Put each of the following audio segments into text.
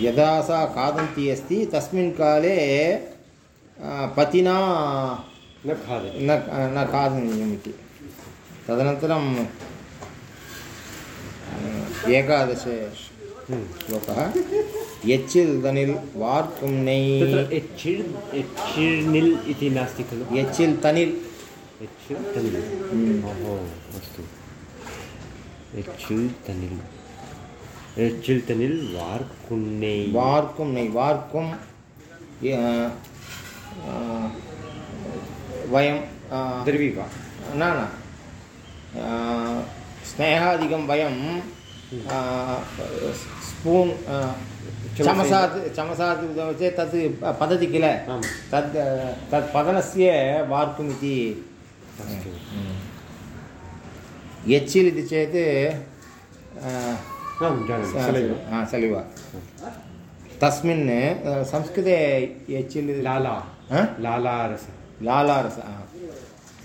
यदा सा खादन्ती अस्ति तस्मिन् काले पतिना न खादति न न खादनीयम् इति तदनन्तरं आ, एकादश श्लोकः यच्चिल् तनिल् वार्कुं नै। एच्चिड् इति नास्ति खलु? यच्चिल् तनिल्। एच्चिल् तनिल्। अस्तु। एच्चिल् तनिल्। एच्चिल् तनिल् वार्कुन्नै वार्कुं नै वार्कुं य- आ, वयं आ, द्रवी वा न न आ, स्नेहादिकं वयं आ, स्पून् आ, चमसात् चमसात् उदामः चेत् तत् पतति किल आम् तद् तत् पतनस्य वार्कुम् इति अस्तु यच्चिल् इति चेत् आ, आं जानामि सलैव हा, सलिव। तस्मिन् आ, संस्कृते यच्चिल् लाला। हा? लालारस। लालारस हा.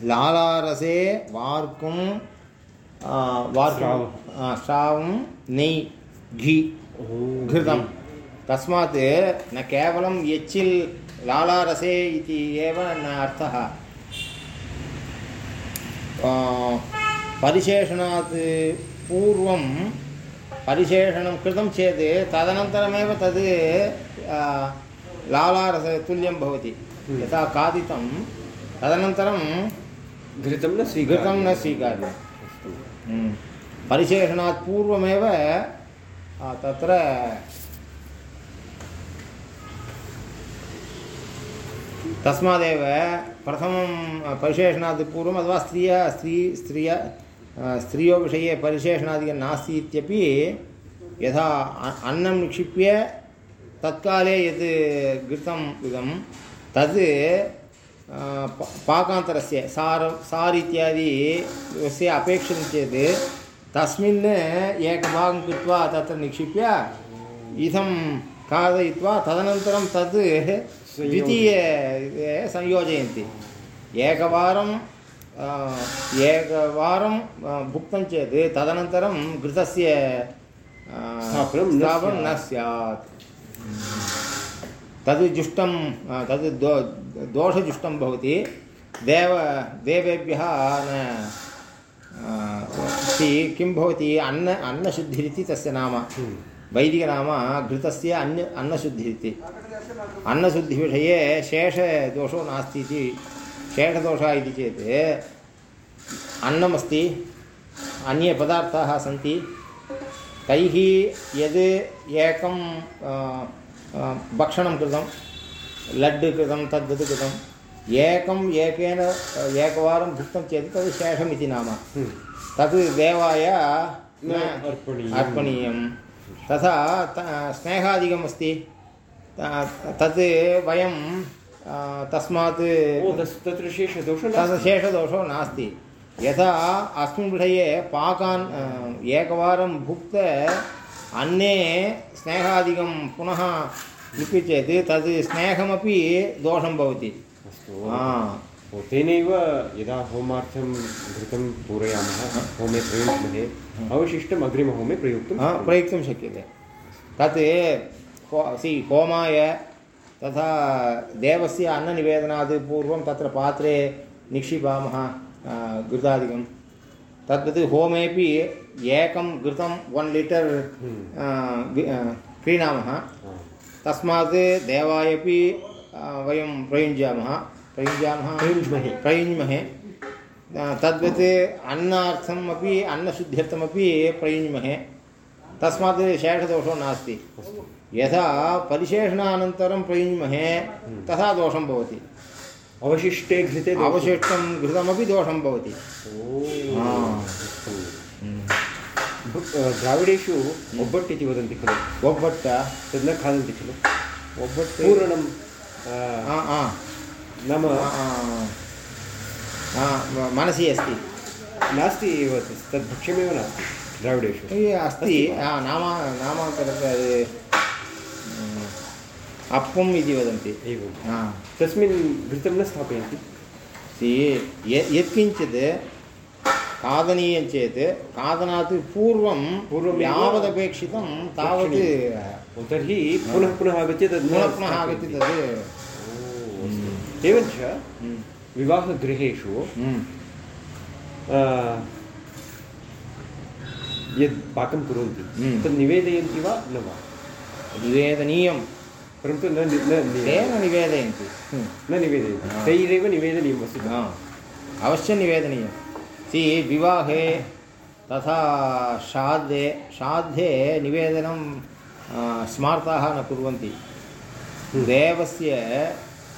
लालारसे वार्कुं वार्कुं श्रावं। नेय् घी घृतं तस्मात् न केवलं यच्चिल् लालारसे इति एव न अर्थः। परिशेषणात् पूर्वं परिशेषणं कृतं चेत् तदनन्तरमेव तद् लालारसतुल्यं भवति। यथा खादितं तदनन्तरं घृतं न घृतं स्वीकृतं न स्वीकार्यम्। हम्म. परिशेषणात् पूर्वमेव तत्र तस्मादेव प्रथमं परिशेषणात् पूर्वम् अथवा स्त्रिय स्त्री स्त्रिय स्त्रियो विषये परिशेषणादिकं नास्ति इत्यपि यथा अन्नं निक्षिप्य तत्काले यत् घृतम् इदं तद् पाकान्तरस्य सार सार् इत्यादि यस्य अपेक्षितं चेत् तस्मिन् एकभागं कृत्वा तत्र निक्षिप्य इदं खादयित्वा तदनन्तरं तद् द्वितीय संयोजयन्ति। एकवारं एकवारं भुक्तं चेत् तदनन्तरं घृतस्य स्थापनं न स्थापनं न स्यात्। तद् जुष्टं तद् दो दोषजुष्टं भवति देव देवेभ्यः न किं भवति अन्न अन्नशुद्धिरिति तस्य नाम वैदिकनाम घृतस्य अन्न अन्नशुद्धिरिति अन्नशुद्धिविषये शेषदोषो नास्ति इति शेषदोषः इति चेत् अन्नमस्ति अन्ये पदार्थाः सन्ति। तैः यद् एकं भक्षणं कृतं लड्डु कृतं तद्वत् कृतम् एकम् एकेन एकवारं भुक्तं चेत् तद् शेषमिति नाम। तत् देवाय अर्पणीयं तथा स्नेहादिकम् अस्ति तत् वयं तस्मात् तत्र शेषदोषः नास्ति। शेषदोषो नास्ति। यथा अस्मिन् विषये पाकान् एकवारं भुक्त अन्ने स्नेहादिकं पुनः लिपि चेत् तद् स्नेहमपि दोषं भवति। तेनैव यदा होमार्थं घृतं पूरयामः होमे प्रयुञ्ज्महे अवशिष्टम् अग्रिमहोमे प्रयुक्तं प्रयुक्तुं शक्यते। तत् सि होमाय तथा देवस्य अन्ननिवेदनात् पूर्वं तत्र पात्रे निक्षिपामः घृतादिकं तद्वत् होमेपि एकं घृतं वन् लिटर् क्रीणामः। तस्मात् देवायपि आ, वयं प्रयुञ्जामः। प्रयुञ्जामः। प्रयुञ्ज्महे। प्रयुञ्ज्महे। तद्वत् अन्नार्थम् अपि अन्नशुद्ध्यर्थमपि प्रयुञ्ज्महे। तस्मात् शेषदोषो नास्ति। यथा परिशेषणानन्तरं प्रयुञ्ज्महे तथा दोषं भवति। अवशिष्टे घृते अवशिष्टं घृतमपि दोषं भवति। हम्म। द्राविडेषु ओब्बट् इति वदन्ति खलु। ओब्बट्ट? तद् न खादन्ति खलु। ओब्बट् पूरणं नाम मनसि अस्ति। नास्ति एव तद् भक्ष्यमेव नास्ति द्राविडेषु। अस्ति। नाम नाम तद् अप्पम् इति वदन्ति एवं हा तस्मिन् घृतं न स्थापयन्ति यत्किञ्चित् खादनीयं चेत् खादनात् पूर्वं पूर्वमेव यावदपेक्षितं तावत् तर्हि पुनः पुनः आगत्य तद् पुनः पुनः आगत्य तद् एवञ्च विवाहगृहेषु यद् पाकं कुर्वन्ति। तद् निवेदयन्ति वा न वा निवेदनीयं परन्तु न निवेदयन्ति। हम्म, न निवेदयन्ति। तैरेव निवेदनीयं वस्तुतः। अवश्यं निवेदनीयं। सि विवाहे तथा श्राद्धे श्राद्धे निवेदनं स्मार्ताः न कुर्वन्ति। देवस्य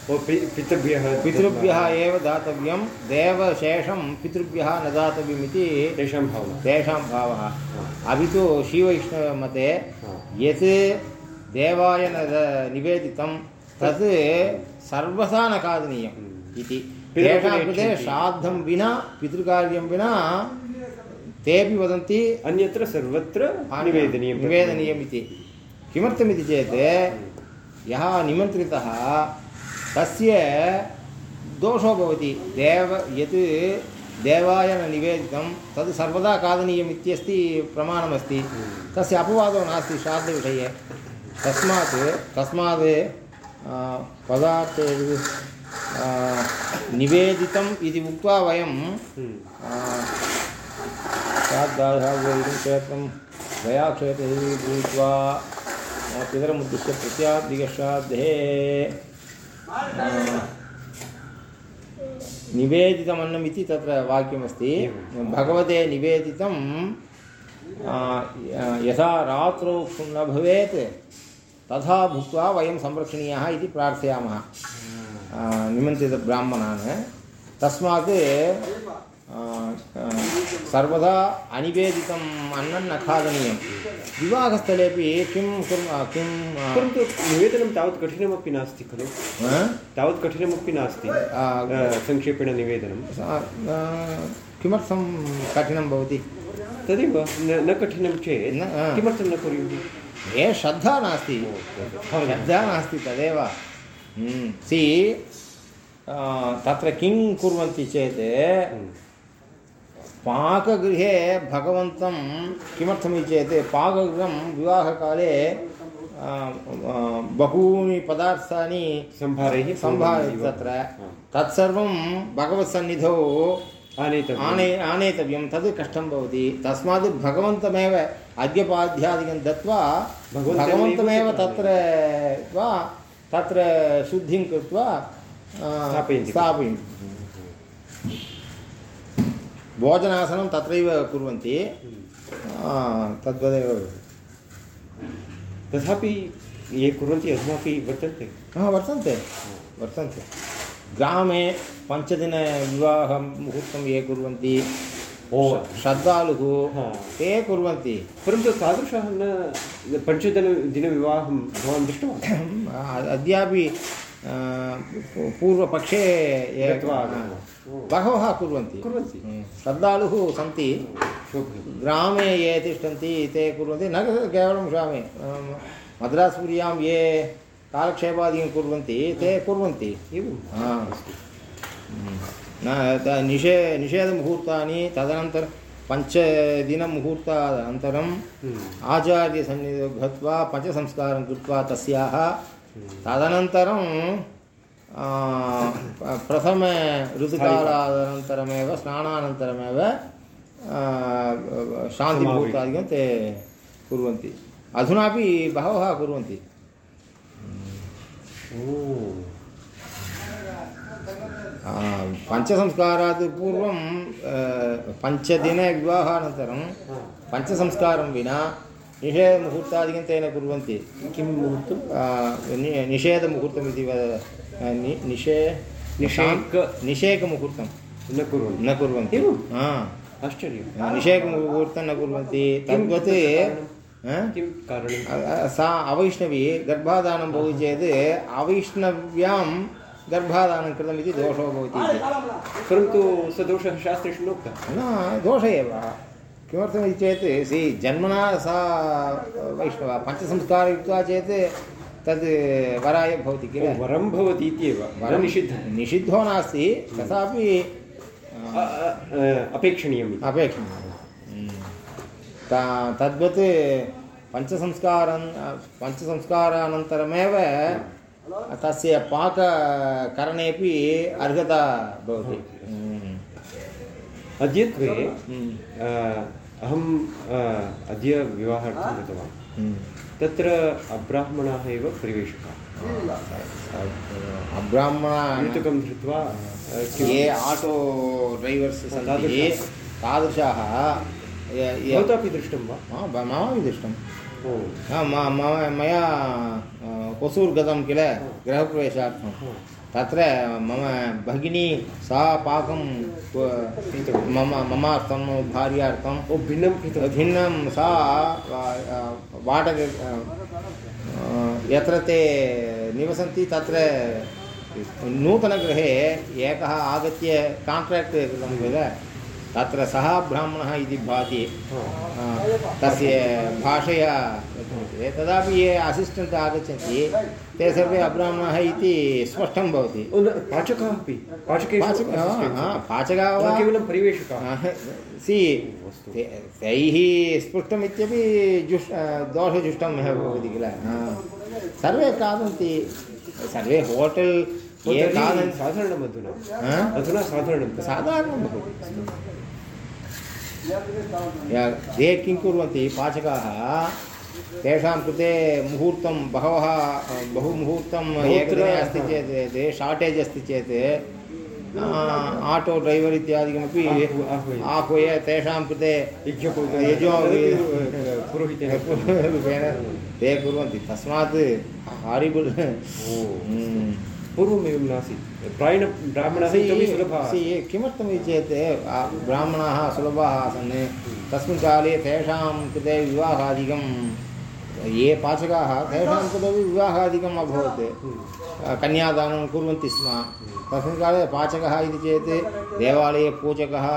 ओ पि- पितृभ्यः पितृभ्यः एव दातव्यं। देवशेषं पितृभ्यः न दातव्यमिति तेषां भावना तेषां भावः। अपि तु श्रीवैष्णवमते। यत् देवाय न द- निवेदितं तत् सर्वथा न खादनीयम् हम्म। इति। तेषां कृते श्राद्धं विना पितृकार्यं विना तेपि वदन्ति अन्यत्र सर्वत्र निवेदनीयं। निवेदनीयम् इति। किमर्थमिति चेत् यः निमन्त्रितः तस्य दोषो भवति। देव यत् देवाय न निवेदितं तद् सर्वदा खादनीयम् इत्यस्ति प्रमाणमस्ति। तस्य अपवादो नास्ति श्राद्धविषये। तस्मात् तस्मात् पदार्थे निवेदितम् इति उक्त्वा वयं क्षेत्रं गयाक्षेत्रे भूत्वा पितरमुद्दिश्य प्रत्याब्दिकश्राद्धे आ, निवेदितमन्नम् इति तत्र वाक्यमस्ति। भगवते निवेदितं यथा रात्रौ न भवेत् तथा भुक्त्वा वयं संरक्षणीयाः इति प्रार्थयामः। आ, निमन्त्रितब्राह्मणान् तस्मात् सर्वदा अनिवेदितम् अन्नं न खादनीयं विवाहस्थलेपि किं किं परन्तु निवेदनं तावत् कठिनमपि नास्ति खलु? तावत् कठिनमपि नास्ति संक्षेपेण निवेदनं। किमर्थं कठिनं भवति? तदेव न कठिनं चेत्। किमर्थं न कुर्युः? ये श्रद्धा नास्ति। श्रद्धा नास्ति तदेव। सि तत्र किं कुर्वन्ति चेत् हम्म। पाकगृहे भगवन्तं किमर्थमिति चेत् पाकगृहं विवाहकाले बहूनि पदार्थानि सम्भारैः सम्भाव्य तत्र। तत्सर्वं भगवत्सन्निधौ आने आनेतव्यं तद् कष्टं भवति। तस्मात् भगवन्तमेव अद्यपाध्यादिकं दत्वा भगवन्तमेव तत्र वा तत्र शुद्धिं कृत्वा स्थापयन्ति। भोजनासनं तत्रैव कुर्वन्ति। तद्वदेव तथापि ये कुर्वन्ति अपि वर्तन्ते। हा वर्तन्ते। वर्तन्ते। ग्रामे पञ्चदिनविवाहमुहूर्तं ये कुर्वन्ति। ओ। श्रद्धालुः। ते कुर्वन्ति। परन्तु तादृशः न पञ्चदिन दिनविवाहं भवान् दृष्टवान्? अद्यापि पूर्वपक्षे बहवः कुर्वन्ति। कुर्वन्ति। हम्म। श्रद्धालुः सन्ति। ग्रामे ये तिष्ठन्ति ते कुर्वन्ति। न केवलं ग्रामे मद्रास्पुर्यां ये कालक्षेपादिकं कुर्वन्ति ते कुर्वन्ति। एवं। हा। न निषे निषेधमुहूर्तानि तदनन्तरं पञ्चदिनमुहूर्तानन्तरं हम्म, आचार्यसन्निधौ गत्वा पञ्चसंस्कारं कृत्वा तस्याः तदनन्तरं प्रथम ऋतुकालानन्तरमेव स्नानानन्तरमेव शान्तिमुहूर्तादिकं ते कुर्वन्ति। अधुनापि बहवः कुर्वन्ति। पञ्चसंस्कारात् पूर्वं पञ्चदिनविवाहानन्तरं। पञ्चसंस्कारं विना निषेधमुहूर्तादिकं तेन कुर्वन्ति किं मुहूर्तं आ, नि- निषेधमुहूर्तमिति वद निषे निषेक- निषेकमुहूर्तं न कुर्वन्ति न कुर्वन्ति एवं? हा आश्चर्यं निषेकमुहूर्तं न कुर्वन्ति तद्वत्? किं कारणं? अ- अ- सा अवैष्णवी गर्भाधानं भवति चेत् अवैष्णव्यां गर्भाधानं कृतमिति दोषो भवति इति। परन्तु स दोषः शास्त्रेषु नोक्तः। न दोष एव। किमर्थमिति चेत् सि जन्मना सा वैष्णवा पञ्चसंस्कारयुक्ता चेत् तद् वराय भवति किल? वरं भवति इत्येव। न निषिद्धं। निषिद्धो नास्ति। तथापि अपेक्षणीयम् इति। अपेक्षणीयं त तद्वत् पञ्चसंस्कारन् पञ्चसंस्कारानन्तरमेव तस्य पाककरणेपि अर्हता भवति। अद्यत्वे अहम् अद्य विवाहार्थं गतवान् हम्म। तत्र अब्राह्मणाः एव परिवेषकाः अब्राह्मण युतकं धृत्वा ये आटो ड्रैवर्स् सन्ति तादृशाः। भवतापि दृष्टं वा? हा, ममापि दृष्टं। हा, मया होसूर् गतं किल गृहप्रवेशार्थं। तत्र मम भगिनी सा पाकं मम ममार्थं भार्यार्थं भिन्नं भिन्नं सा वाटक यत्र ते निवसन्ति तत्र नूतनगृहे एकः आगत्य काण्ट्राक्ट् कृतं किल? तत्र सः ब्राह्मणः इति भाति तस्य भाषया तदापि ये असिस्टेण्ट् आगच्छन्ति ते सर्वे अब्राह्मणाः इति स्पष्टं भवति। पाचकाः अपि पाचक वा? केवलं परिवेषकाः। सि। ते- तैः स्पृष्टमित्यपि जुष् दोषजुष्टं भवति किल? सर्वे खादन्ति सर्वे होटेल् ये खादन्ति साधारणम् अधुना अधुना साधारणं साधारणं भवति। या किं कुर्वन्ति पाचकाः? तेषां कृते मुहूर्तं बहवः बहु मुहूर्तं एकदिने अस्ति चेत् शार्टेज् अस्ति चेत् आटो ड्रैवर् इत्यादिकमपि आहु- आहूय तेषां कृते रूपेण ते कुर्वन्ति। तस्मात् हारिबुल् पूर्वमेवं नासीत्। प्रायेण ब्राह्मणाः इतोपि सुलभाः किमर्थमिति चेत् ब्राह्मणाः सुलभाः आसन्। तस्मिन् काले तेषां कृते विवाहादिकं ये पाचकाः तेषां कृतेपि विवाहादिकम् अभवत्। आ, कन्यादानं कुर्वन्ति स्म। तस्मिन् काले पाचकः इति चेत् देवालये पूजकः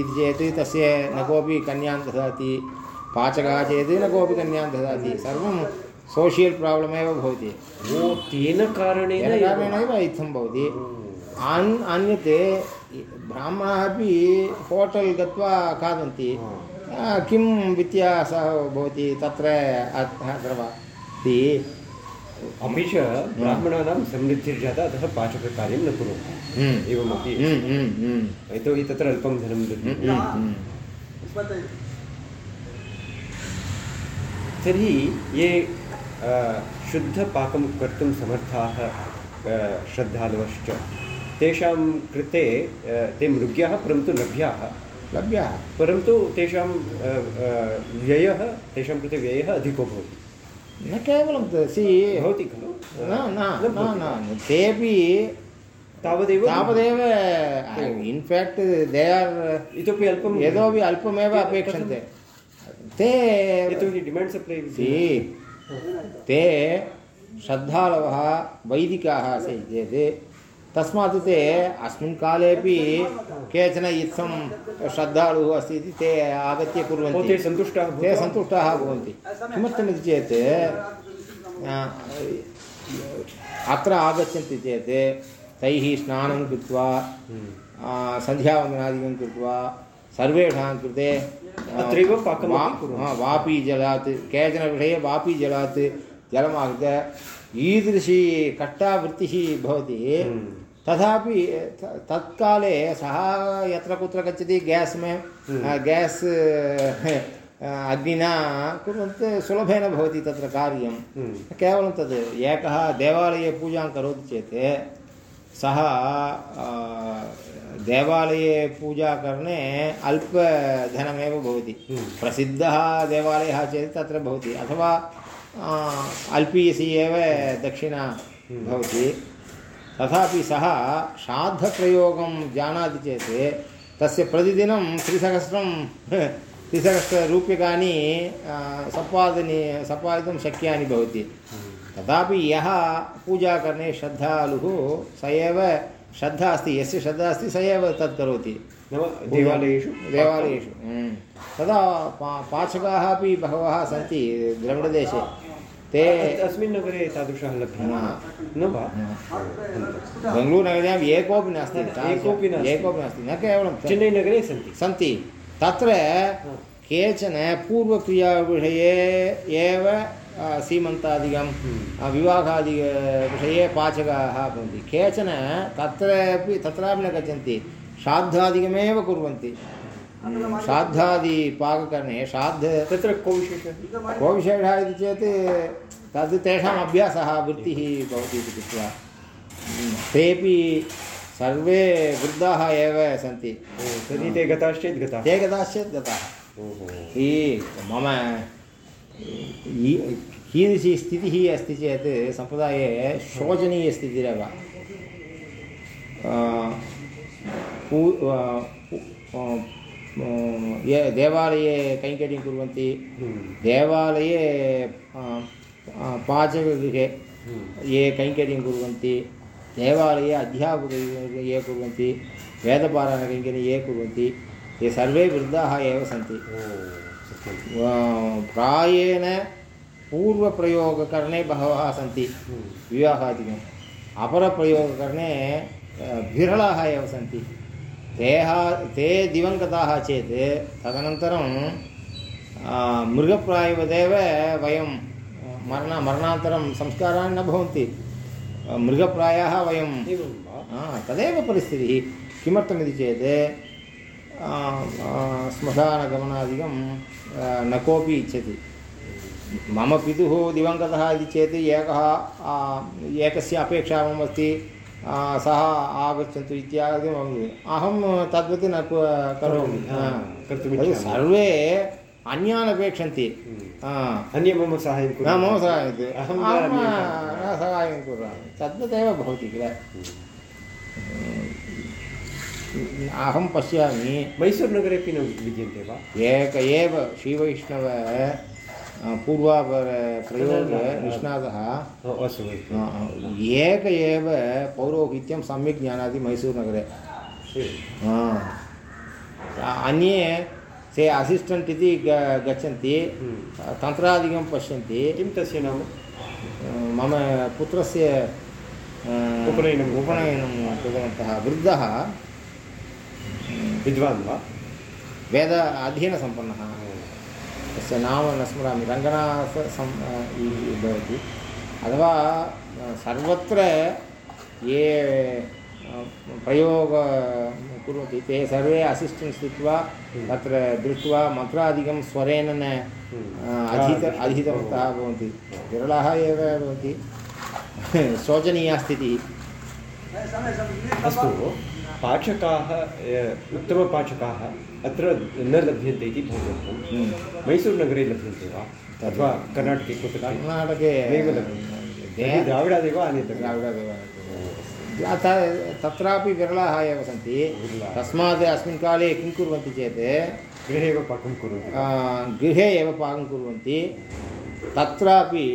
इति चेत् तस्य न कोऽपि कन्यां ददाति। पाचकः चेत् न कोऽपि कन्यां ददाति। सर्वं सोशियल् प्राब्लम् एव भवति। ओ तेन कारणेन। कारणेनैव इत्थं भवति। अन् अन्यत् ब्राह्मणाः अपि होटेल् गत्वा खादन्ति। आ, किं व्यत्यासः भवति तत्र अत्र वा इति अपि च ब्राह्मणानां समृद्धिर्जाता अतः पाचककार्यं न कुर्वन्ति। हम्म, एवमपि हम्म, हम्म, यतोहि तत्र अल्पं धनं दद्मः। तर्हि ये शुद्धपाकं कर्तुं समर्थाः श्रद्धालवश्च। तेषां कृते ते मृग्याः परन्तु लभ्याः। लभ्यः। परन्तु तेषां व्ययः तेषां कृते व्ययः अधिको भवति। न केवलं सि भवति खलु? न न तेपि तावदेव तावदेव इन्फेक्ट् दे आर् इतोपि अल्पं यतोपि अल्पमेव अपेक्षन्ते। ते यतोहि ते श्रद्धालवः वैदिकाः आसन् चेत् तस्मात् ते अस्मिन् कालेपि केचन इत्थं श्रद्धालुः अस्ति इति ते आगत्य कुर्वन्ति। ते सन्तुष्टाः ते सन्तुष्टाः भवन्ति। किमर्थमिति चेत् अत्र आगच्छन्ति चेत् तैः स्नानं कृत्वा हम्म। सन्ध्यावन्दनादिकं कृत्वा सर्वेषां कृते अत्रैव पाकमपि वा- कुर्वन्ति। हा, वापीजलात् केचन गृहे वापीजलात् जलमागत्य ईदृशी कष्टावृत्तिः भवति। तथापि तत्काले सः यत्र कुत्र गच्छति गेस् मे गेस् अग्निना कुर्वन्ति सुलभेन भवति तत्र कार्यं। केवलं तद् एकः देवालये पूजां करोति चेत् सः देवालये पूजाकरणे अल्पधनमेव भवति। हम्म। प्रसिद्धः देवालयः चेत् तत्र भवति। अथवा अल्पीयसी एव दक्षिणा भवति। तथापि सः श्राद्धप्रयोगं जानाति चेत् तस्य प्रतिदिनं त्रिसहस्रं त्रिसहस्ररूप्यकाणि सम्पादने सम्पादितुं शक्यानि भवति। तथापि यः पूजाकरणे श्रद्धालुः स एव श्रद्धा अस्ति यस्य श्रद्धा अस्ति स एव तत् करोति। नाम देवालयेषु? देवालयेषु। हम्म। तदा पा पाचकाः अपि बहवः सन्ति द्रविडदेशे। ते अस्मिन् नगरे तादृशः लभ्यते न वा? बेङ्गलूरुनगर्याम् एकोपि नास्ति एकोपि नास्ति। एकोपि नास्ति न केवलं चेन्नैनगरे सन्ति। सन्ति। तत्र केचन पूर्वक्रियाविषये एव सीमन्तादिकं अ, विवाहादिविषये पाचकाः भवन्ति। केचन तत्रापि तत्रापि न गच्छन्ति। श्राद्धादिकमेव कुर्वन्ति। श्राद्धादिपाककरणे श्राद्ध तत्र को विशेषः? को विशेषः इति चेत् तद् तेषाम् अभ्यासः वृत्तिः भवति इति कृत्वा। Mm, तेपि सर्वे वृद्धाः एव सन्ति। तर्हि ते गताश्चेत् गताः। ते गताश्चेत् गताः। मम कीदृशी स्थितिः अस्ति चेत् सम्प्रदाये शोचनीयस्थितिरेव देवालये कैङ्कर्यं कुर्वन्ति देवालये पाचकगृहे ये कैङ्कर्यं कुर्वन्ति देवालये अध्यापकं ये कुर्वन्ति वेदपारायणकैङ्कर्यं ये कुर्वन्ति ते सर्वे वृद्धाः एव सन्ति प्रायेण पूर्वप्रयोगकरणे बहवः सन्ति। हम्म, विवाहादिकम् अपरप्रयोगकरणे विरलाः एव सन्ति। तेः ते दिवङ्गताः चेत् तदनन्तरं मृगप्रायवदेव वयं मरण मरणान्तरं संस्काराः न भवन्ति। मृगप्रायाः वयं तदेव परिस्थितिः। किमर्थमिति चेत् श्मशानगमनादिकं न कोऽपि इच्छति। मम पितुः दिवङ्गतः इति चेत् एकः एकस्य अपेक्षा मम अस्ति सः आगच्छन्तु इत्यादि मम अहं तद्वत् न करोमि। तद् सर्वे अन्यान् अपेक्षन्ति। हम्म। हा. मम साहाय्यं न मम सहायं अहं अन्ये सहायं कुर्वन्ति तद्वदेव भवति किल? अहं पश्यामि। मैसूरुनगरे अपि न विद्यन्ते वा? एक एव श्रीवैष्णव पूर्वापर प्रयोग निष्णातः। एक एव पौरोहित्यं सम्यक् जानाति मैसूरुनगरे। अन्ये ते असिस्टेण्ट् इति ग- गच्छन्ति हम्म। तन्त्रादिकं पश्यन्ति। किं तस्य नाम? मम पुत्रस्य उपनयनम्। उपनयनं कृतवन्तः। वृद्धः विद्वान् वा? वेद अध्ययनसम्पन्नः। तस्य नाम न स्मरामि। रङ्गनाथ सं इति भवति। अथवा सर्वत्र ये प्रयोग कुर्वन्ति ते सर्वे असिस्टेण्ट् स्थित्वा तत्र दृष्ट्वा मन्त्रादिकं स्वरेण न अ, अधीत अधीतवन्तः भवन्ति। विरलाः एव भवन्ति। शोचनीया स्थितिः। अस्तु। पाचकाः उत्तमपाचकाः अत्र न लभ्यन्ते इति भवन्तं हम्म। मैसूरुनगरे लभ्यन्ते वा? अथवा कर्णाटके कुत्रचित् कर्णाटके नैव लभ्यन्ते। द्राविडादेव आनेतव्यं द्राविडदेव अत- तत्रापि विरलाः एव सन्ति। तस्मात् अस्मिन् काले किं कुर्वन्ति चेत्? गृहे एव पाकं कुर्वन्ति। गृहे एव पाकं कुर्वन्ति। तत्रापि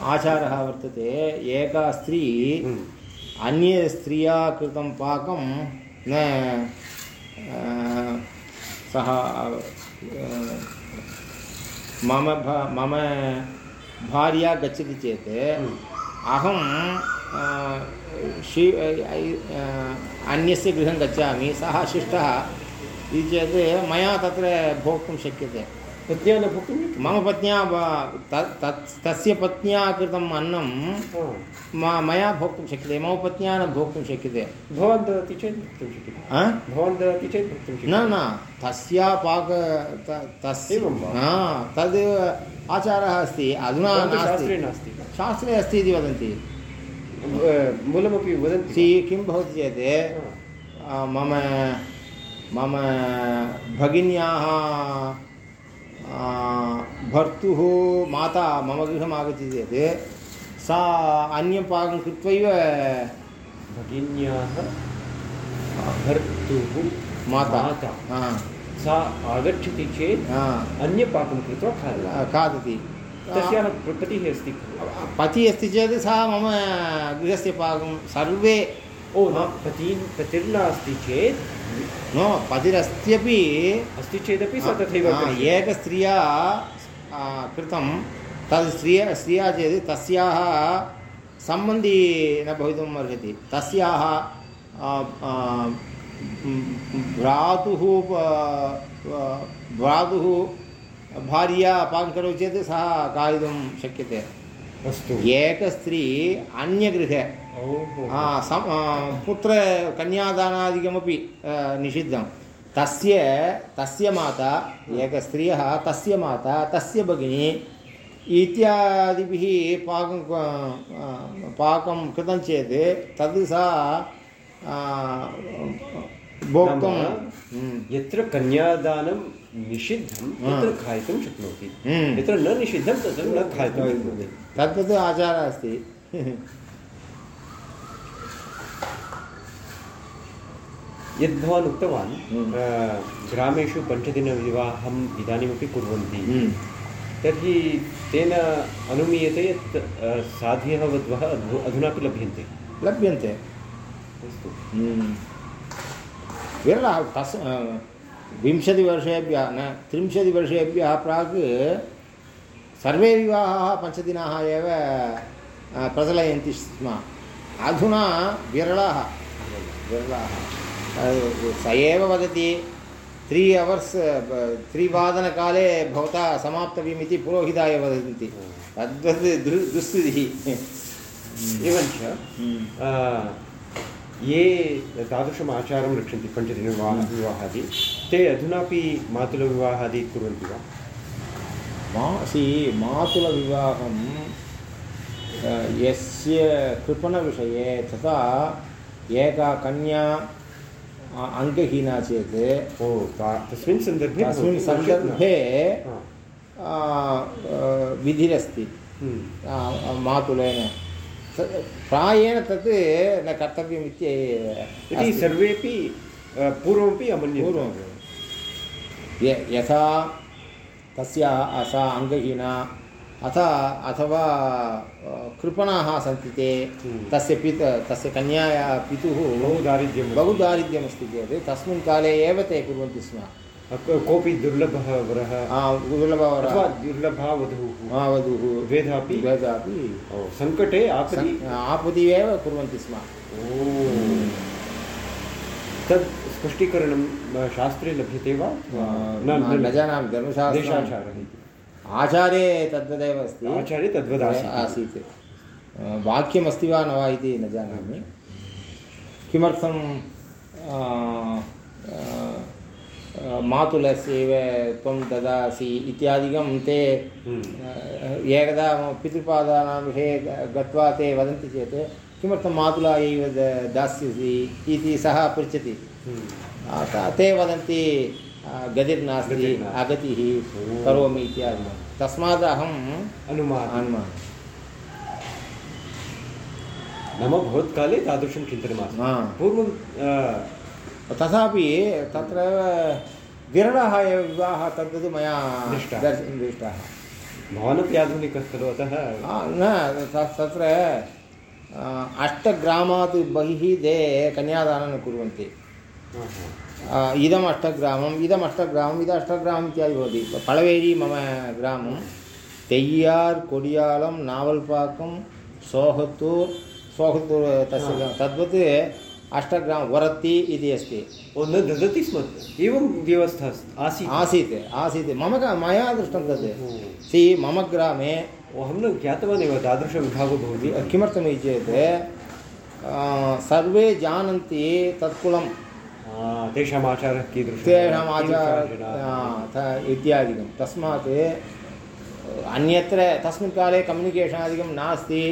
आचारः वर्तते। एका स्त्री हम्म। अन्य स्त्रिया कृतं पाकं न सः मम भ मम भार्या गच्छति चेत् अहं आ, शि अन्यस्य गृहं गच्छामि सः शिष्टः इति चेत् मया तत्र भोक्तुं शक्यते। पत्न्या न भोक्तुं मम पत्न्या तस्य पत्न्या कृतम् अन्नं म मया भोक्तुं शक्यते। मम पत्न्या न भोक्तुं शक्यते। भवान् ददाति चेत् भोक्तुं शक्यते। भवान् ददाति चेत् भोक्तुं न शक्यते। न तस्या पाक तस्य तद् आचारः अस्ति अधुना शास्त्रे नास्ति। नास्ति। शास्त्रे अस्ति इति वदन्ति। मूलमपि वदन्ति। किं भवति चेत् मम मम भगिन्याः भर्तुः माता मम गृहम् आगच्छति चेत् सा अन्यं पाकं कृत्वैव भगिन्याः भर्तुः माता सा आगच्छति चेत् अन्यपाकं कृत्वा खादति खादति तस्याः पतिः अस्ति पतिः अस्ति चेत् सः मम गृहस्य पाकं सर्वे ओ न पति पतिर्नास्ति चेत्? नो पतिरस्त्यपि अस्ति चेदपि सा तथैव। एकस्त्रिया कृतं। तद् स्त्रिया स्त्रिया चेत् तस्याः सम्बन्धी न भवितुम् अर्हति। तस्याः भ्रातुः भ्रातुः भार्या पाकं करोति चेत् सः खादितुं शक्यते। अस्तु। एकस्त्री अन्यगृहे। पुत्रकन्यादानादिकमपि आ, निषिद्धं तस्य तस्य माता एकस्त्रियः तस्य माता तस्य भगिनी इत्यादिभिः पाकं पाकं कृतं चेत् तद् सा भोक्तुं हम्म, यत्र कन्यादानं निषिद्धं हा। तत्र खादितुं शक्नोति हम्म। यत्र न निषिद्धं तत्र न खादितुं शक्नोति तद्वत् आचारः अस्ति यद्भवान् उक्तवान् हम्म। ग्रामेषु पञ्चदिनविवाहम् इदानीमपि कुर्वन्ति हम्म, तर्हि तेन अनुमीयते यत् साध्यः वध्वः अधुनापि लभ्यन्ते लभ्यन्ते अस्तु। विरलः तस् विंशतिवर्षेभ्यः न त्रिंशतिवर्षेभ्यः प्राक् सर्वे विवाहाः पञ्चदिनाः एव प्रचलयन्ति स्म। अधुना विरलाः विरलाः। स एव वदति त्री अवर्स् त्रिवादनकाले भवता समाप्तव्यमिति पुरोहिताय वदन्ति। तद्वत् दु दुःस्थितिः। एवञ्च हम्म। ये तादृशम् आचारं रक्षन्ति पञ्चदिनविवाह। विवाहादि। ते अधुनापि मातुलविवाहादि कुर्वन्ति वा? मासि मातुलविवाहं यस्य कृपणविषये तथा एका कन्या अङ्गहीना चेत् ओ तस्मिन् सन्दर्भे तस्मिन् सन्दर्भे विधिरस्ति। हम्म। मातुलेन। प्रायेण तत् न कर्तव्यम् इति। सर्वेपि पूर्वमपि अमन्यन्ते पूर्वं यथा तस्याः सा अङ्गहीना अथ अथवा कृपणाः सन्ति ते हम्म। तस्य पित तस्य कन्यायाः पितुः बहु दारिद्र्यं बहु दारिद्र्यमस्ति चेत् तस्मिन् काले एव ते कुर्वन्ति स्म कोऽपि दुर्लभः वरः दुर्लभा वधूः। वधूः। द्वेधापि द्वेधापि सङ्कटे आपदि आपदि एव कुर्वन्ति स्म। ओ। तद् स्पष्टीकरणं शास्त्रे लभ्यते वा? न जानामि धर्मशास्त्रं देशाचारः इति। आचारे तद्वदेव अस्ति। आचार्ये तद्वदासीत् आसीत्। वाक्यमस्ति वा न वा इति न जानामि। किमर्थं मातुलस्यैव त्वं ददासि इत्यादिकं ते हम्म। एकदा पितृपादानां विषये गत्वा ते वदन्ति चेत् किमर्थं मातुला एव द- दास्यसि इति सः पृच्छति हम्म। त- वदन्ति गतिर्नास्ति। अगतिः। करोमि इत्यादिकं तस्मात् अहम् अनुमानं अनुमानम् नाम भवत्काले तादृशं चिन्तनमासीत् पूर्वं तथापि तत्र विरलः एव विवाहः तद्वत् मया दृष्टः। दर्श- दृष्टः भवानपि आधुनिकः खलु अतः न तत्र अष्टग्रामात् बहिः ते कन्यादानं कुर्वन्ति। इदम् अष्टग्रामम् इदम् अष्टग्रामम् इदम् अष्टग्रामम् इत्यादि भवति। पळवेरि मम ग्रामं तेय्यार् कोडियालं नावल्पाकं सोहत्तूर् सोहत्तूर् तस्य तद्वत् अष्टग्राम वरत्ति इति अस्ति ओ न ददति स्म एवं व्यवस्था आसीत् आसीत् आसीत् मम मया दृष्टं तद्। सि मम ग्रामे अहं न ज्ञातवान् एव तादृशविभागो भवति किमर्थमिति चेत् सर्वे जानन्ति तत्कुलं तेषाम् आचारः कीदृशः तेषाम् आचार इत्यादिकं तस्मात् अन्यत्र तस्मिन् काले कम्युनिकेशनादिकं नास्ति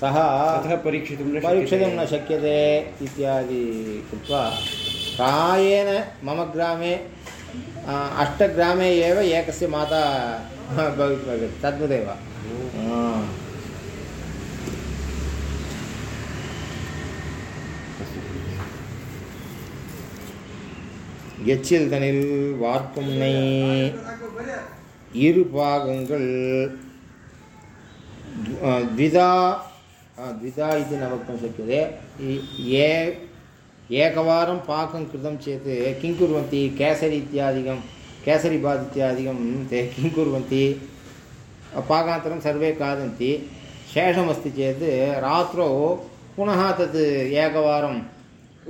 सः अतः परीक्षितुं न परीक्षितुं न शक्यते। शक्यते इत्यादि कृत्वा प्रायेण मम ग्रामे आ, अष्टग्रामे एव एकस्य माता भवित्वा गता तद्वदेव आ. எச்சில் தனில் வார்ப்புன்னை இரு பாகங்கள் द्- द्विधा आ, द्विधा इति न वक्तुं शक्यते इ- ये एकवारं पाकं कृतं चेत् किं कुर्वन्ति केसरि इत्यादिकं केसरिबात् इत्यादिकं ते किं कुर्वन्ति पाकान्तरं सर्वे खादन्ति शेषमस्ति चेत् रात्रौ पुनः तत् एकवारं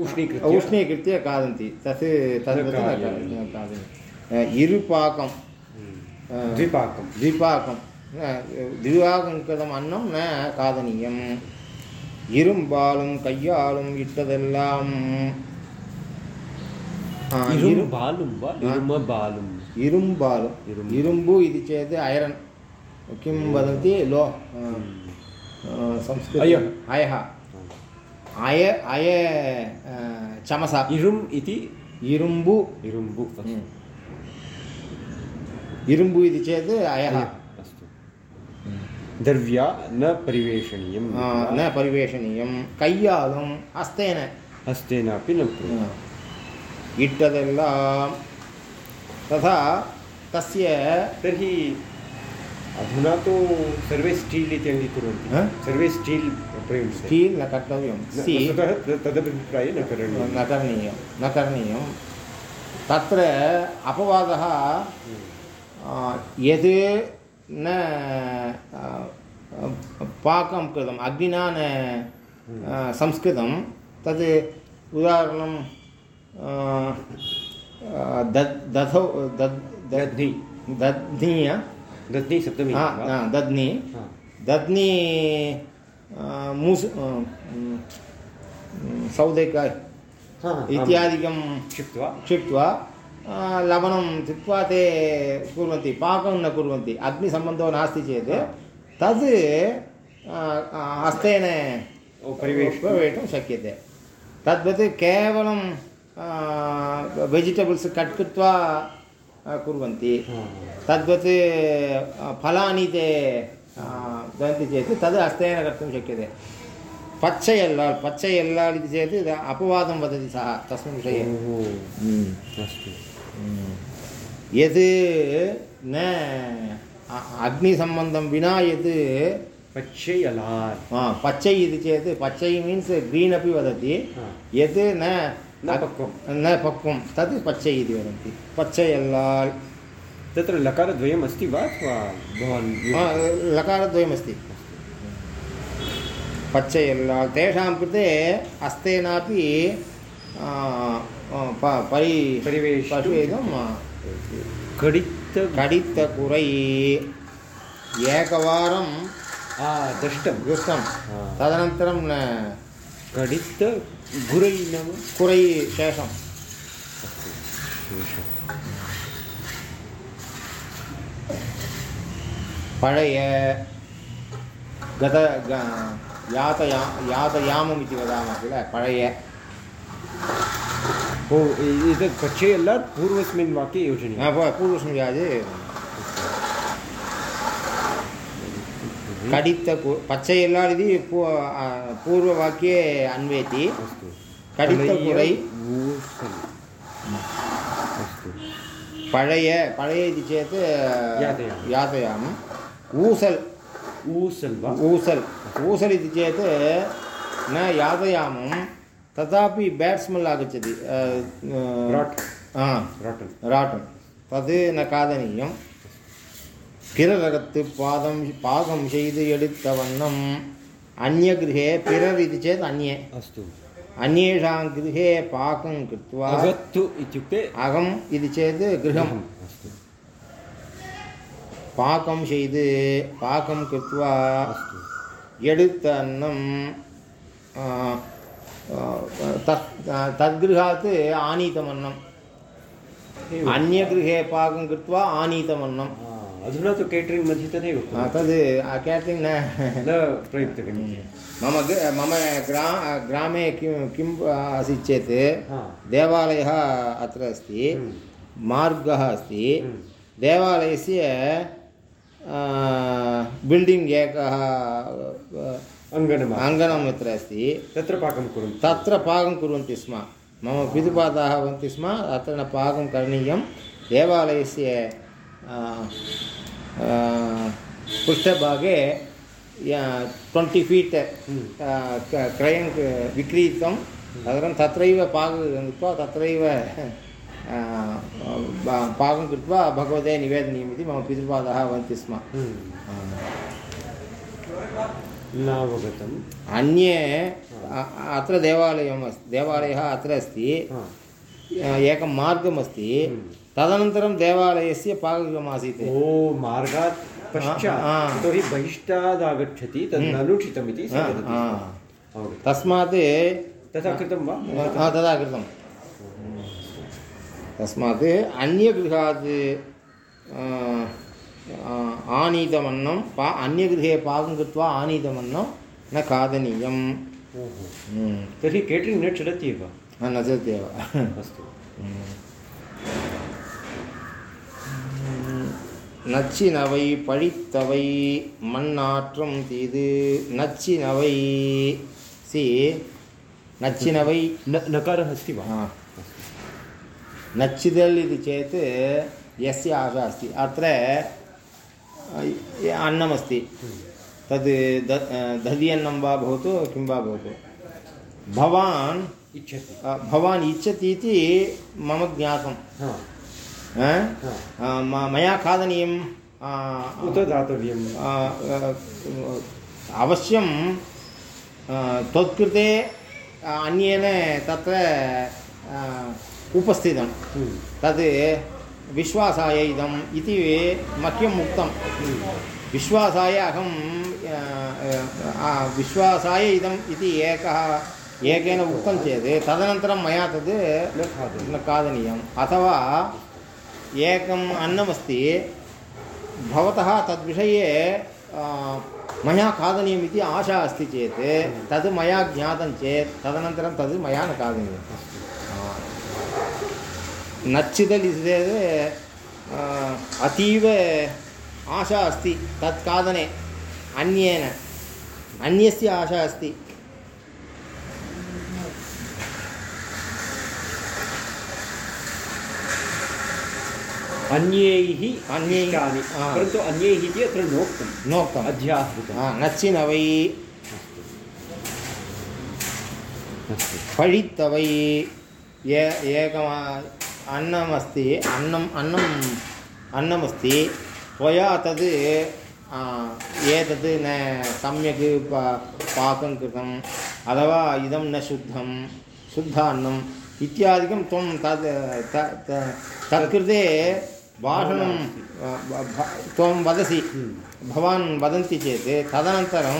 उष्णीकृत्य उष्णीकृत्य खादन्ति तत् तद्वत् न खादनीयं। खा- खादनीयं इरुपाकं हम्म। द्विपाकं द्विपाकं திரிவாகங்கதம் அன்னம் ந காதனியம். இரும்பாலும் கையாலும் இட்டதெல்லாம். இரும்பாலும் இரும்பாலும். இரும்பு. இது చేత్ ఐరన్ కిం వదతి లో సంస్కృత అయః అయ అయ చమస ఇరుం ఇది ఇరుంబు ఇరుంబు ఇరుంబు ఇది చేత్ అయః द्रव्या न परिवेषणीयं न परिवेषणीयं कैयालं हस्तेन हस्तेनापि न इट्टदल्ला तथा तस्य तर्हि अधुना तु सर्वे स्टील् इति अङ्गीकुर्वन्ति सर्वे स्टील् स्टील् न कर्तव्यं वस्तुतः तदभिप्राये न करणीयं न करणीयं न करणीयं तत्र अपवादः यत् न पाकं कृतम् अग्निना न आ, संस्कृतं तद् उदाहरणं दधौ दध्नि. दध्नीय दध्नि सप्तमी हा, दध्नि. दध्नि मूस् आम्। इत्यादिकं क्षिप्त्वा क्षिप्त्वा लवणं कृत्वा ते कुर्वन्ति पाकं न कुर्वन्ति अग्निसम्बन्धो नास्ति चेत् तद् हस्तेन प्रवेष्टुं। शक्यते। तद्वत् केवलं वेजिटेबल्स् कट् कृत्वा कुर्वन्ति। तद्वत् फलानि ते दन्ति चेत् तद् हस्तेन कर्तुं शक्यते। पच्च एल्लाल् पच्च एल्लाल् इति चेत् अपवादं वदति सः तस्मिन् विषये। हम्म। अस्तु। यत् न अ- अग्निसम्बन्धं विना यत् पच्चै अलार् आ, पच्चै इति चेत् पच्चै मीन्स् ग्रीन् अपि वदति हा। यत् न न पक्वं न पक्वं तत् पच्चै इति वदन्ति पच्चै एल्लाल् तत्र लकारद्वयम् अस्ति वा अथवा भवान् आ, लकारद्वयमस्ति पच्चै एल्लाल् तेषां कृते हस्तेनापि பரி பரிவேதம் கடித்த கடித்த குறை ఏకవారం దృష్టం దృష్టం తదనంతరం గడిత గురై కురై శేషం పడయ గత యాతయా యాతయామం ఇది వదామः किल पळय ಕಕ್ಷೆ ಎಲ್ಲ ಪೂರ್ವಸ್ಮಿನ್ ವಾಕ್ಯ ಯೋಜನೆ ಪೂರ್ವಸ್ಮಿನ್ ಯಾವ್ದು ಕಡಿತ ಪಚ್ಚೆ ಎಲ್ಲ ಇದು ಪೂರ್ವ ವಾಕ್ಯ ಅನ್ವೇತಿ ಕಡಿತ ಕುರೈ ಪಳೆಯ ಪಳೆಯ ಇದು ಚೇತ್ ಯಾತಯಾಮ ಊಸಲ್ ಊಸಲ್ ಊಸಲ್ ಊಸಲ್ ಇದು ಚೇತ್ ನ ಯಾತಯಾಮಂ ऊसल् ऊसल् इति चेत् न यातयामं तथापि बेड् स्मेल् आगच्छति अ, अ, राट् हा राटन् ராட்டன் தது ந காதனியம் பிறரகத்து பாதம் பாகம் செய்து எடுத்த வண்ணம் அந்நிய கிரகே பிறர் இது சேத் அந்நியே अस्तु अन्येषां गृहे पाकं कृत्वा अगत्तु इत्युक्ते अहम् इति चेत् गृहम् अस्तु पाकं செய்து पाकं कृत्वा अस्तु எடுத்த अन्नं आ, आ, तत् तद्गृहात् आनीतमन्नम्। अन्यगृहे पाकं कृत्वा आनीतमन्नम् अधुना तु केटरिङ्ग् मध्ये कुर्वन्ति। तद् केटरिङ्ग् न प्रयुक्तकरणीयं मम मम ग्रा ग्रामे किं किम् आसीत् चेत् देवालयः अत्र अस्ति हम्म। मार्गः अस्ति हम्म। देवालयस्य बिल्डिङ्ग् एकः अङ्गनम् अङ्गणम् यत्र अस्ति तत्र पाकं कुर्वन्ति तत्र पाकं कुर्वन्ति स्म मम पितृपादाः वदन्ति स्म अत्र न पाकं करणीयं देवालयस्य आ, आ, पृष्ठभागे ट्वेण्टि फीट् क्रयं विक्रीतं तदनन्तरं तत्रैव पाकं कृत्वा तत्रैव पा- पाकं कृत्वा भगवते निवेदनीयम् इति मम पितृपादाः वदन्ति स्म हम्म। नावगतम् अन्ये अत्र देवालयम् अस्ति देवालयः अत्र अस्ति एकं मार्गमस्ति हम्म। तदनन्तरं देवालयस्य पाकगृहमासीत् ओ मार्गात् पश्चात्। यतोहि बहिष्टादागच्छति तद् हम्म। हा, हा। स्म। अवगतम्। तस्मात् तथा कृतं वा हा, तदा कृतं तस्मात् अन्यगृहात् अ, अ, आनीतमन्नं पा अन्यगृहे पाकं कृत्वा आनीतमन्नं न खादनीयम् ओहो हम्म। तर्हि केटरिङ्ग् न चलति एव हा, न चलत्येव अस्तु நச்சினவை பழித்தவை மண்ணாற்றும் தீது நச்சினவை சி நச்சினவை न नकारः अस्ति वा हा. नच्चिदल् इति चेत् यस्य आशा अस्ति अत्र अ, अन्नमस्ति। तद् द दधि अन्नं वा भवतु किं वा भवतु? भवान् इच्छति। भवान् इच्छति इति मम ज्ञातं म- मया खादनीयं उत दातव्यं अवश्यं त्वत्कृते अन्येन तत्र उपस्थितं। हम्म। तद् विश्वासाय इदम् इति मह्यम् उक्तं विश्वासाय अहं विश्वासाय इदम् इति एकः, एकेन उक्तं चेत् तदनन्तरं मया तद् न खादनीयम्। अथवा एकम् अन्नमस्ति, भवतः तद्विषये मया खादनीयम् आशा अस्ति चेत्, तद् मया ज्ञातं चेत्, तदनन्तरं तद् मया न खादनीयम्। नर्चितल् इति अतीव आशा अस्ति तत् अन्येन अन्यस्य आशा अस्ति। अन्यैः अन्यैः परन्तु अन्यैः इति अत्र नोक्तं। नोक्तम् अध्याहृतं नचिनवै पठितवै एकमा अन्नमस्ति अन्नम् अन्नम् अन्नमस्ति। त्वया तद् आ, एतत् न सम्यक् पा पाकं कृतम् अथवा इदं न शुद्धं शुद्धान्नम् इत्यादिकं त्वं तद् तत्कृते भाषणं त्वं वदसि। भवान् वदन्ति चेत् तदनन्तरं